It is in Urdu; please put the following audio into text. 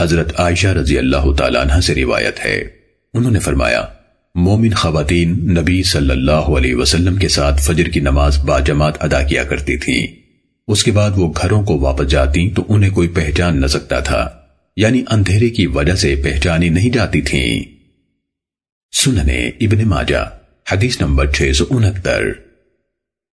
حضرت عائشہ رضی اللہ تعالیٰ عنہ سے روایت ہے۔ انہوں نے فرمایا، مومن خواتین نبی صلی اللہ علیہ وسلم کے ساتھ فجر کی نماز باجماعت ادا کیا کرتی تھیں۔ اس کے بعد وہ گھروں کو واپس جاتی تو انہیں کوئی پہچان نہ سکتا تھا یعنی اندھیرے کی وجہ سے پہچانی نہیں جاتی تھیں۔ سننے ابن ماجہ، حدیث نمبر 669